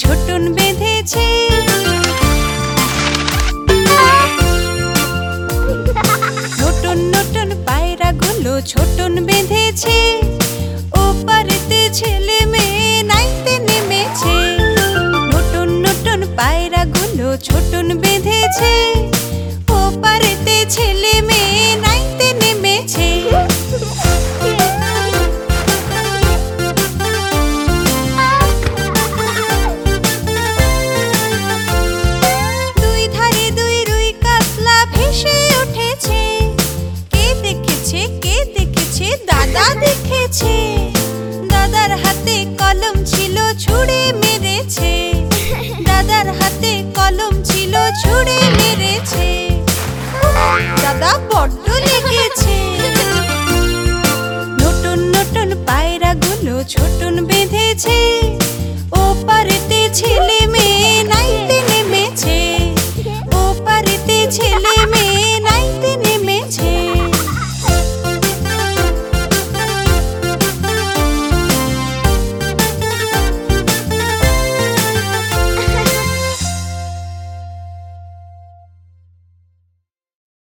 ছোটন বেঁধেছে। Norton Norton পায়রা গুলো ছোটন বেঁধেছে। ওপারেতে ছেলে মেয়ে নাইতে নেমেছে। নটন নটন পায়রা গুলো ছোটন বেঁধেছে। ওপারেতে ছেলে লিখেছে দাদার হাতে কলম ছিল ছুড়ে মেরেছে। দাদার হাতে কলম ছিল ছুড়ে মেরেছে।